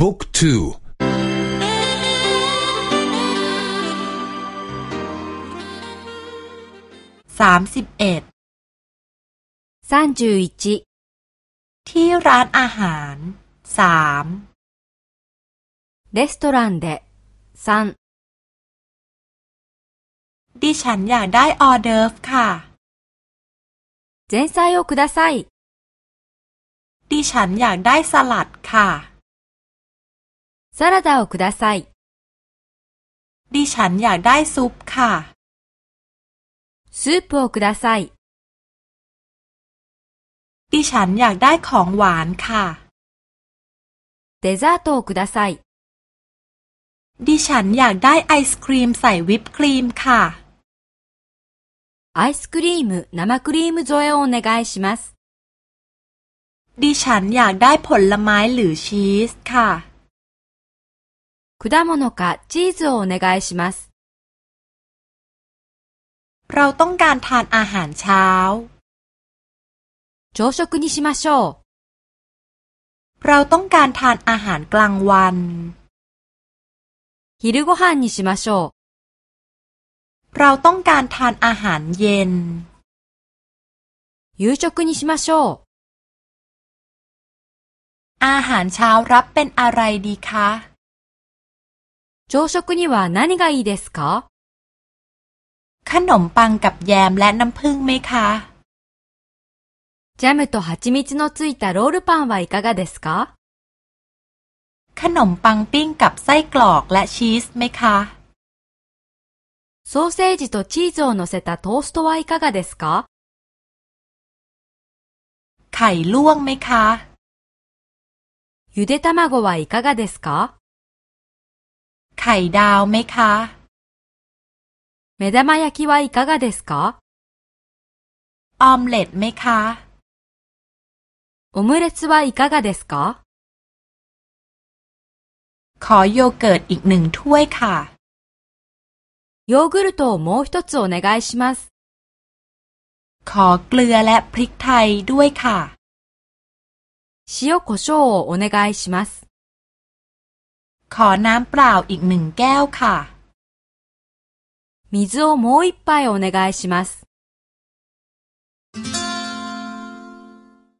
บุ๊กทูสามสิบเอ็ดสามสิบเอ็ดที่ร้านอาหารสามレストランで三ดิฉันอยากได้ออเดิร์ฟค่ะ前菜をくださいดิฉันอยากได้สลัดค่ะ サラダをくださいดิฉันอยากได้ซุปค่ะスープをくださいดิฉันอยากได้ของหวานค่ะデザートをくださいดิฉันอยากได้ไอศครีมใส่วิปครีมค่ะアイスクリーム、生クリーム添えをお願いします。ดิฉันอยากได้ผลไม้หรือชีสค่ะ 果物かチーズをお願いします。เราต้องการทานอาหารเช้า朝食にしましょうเราต้องการทานอาหารกลางวัน昼ご飯にしましょうเราต้องการทานอาหารเย็น夕食にしましょうอาหารเช้ารับเป็นอะไรดีคะ 朝食には何がいいですかขนมปังกับแยมและน้ำผึ้งไหมคะジャムと蜂蜜のついたロールパンはいかがですかขนมปังปิ้งกับไส้กรอกและชีสไหมคะソーセージとチーズを乗せたトーストはいかがですかไข่ลวกไหมคะゆで卵はいかがですか ไข่ดาวไหมคะ目玉焼きはいかがですかออมเล็ตไหมคะオムレツはいかがですかขอโยเกิร์ตอีกหนึ่งถ้วยค่ะヨーグルトをもう一つお願いしますขอเกลือและพริกไทยด้วยค่ะ塩コショウをお願いします ขอน้ำเปล่าอีกหนึ่งแก้วค่ะ水をもう一杯お願いします